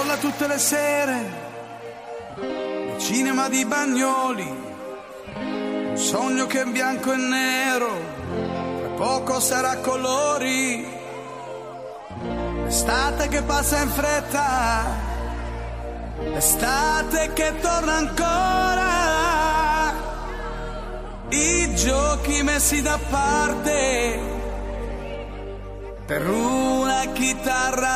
Crolla tutte le sere, il cinema di Bagnoli, un sogno che è bianco e nero, tra poco sarà colori, l'estate che passa in fretta, l'estate che torna ancora, i giochi messi da parte per una chitarra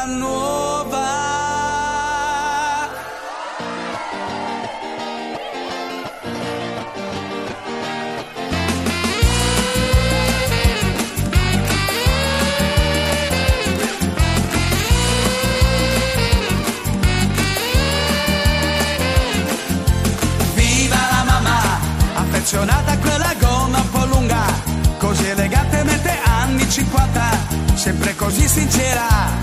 affezionata a quella gonna un po' lunga, così elegantemente anni 50, sempre così sincera,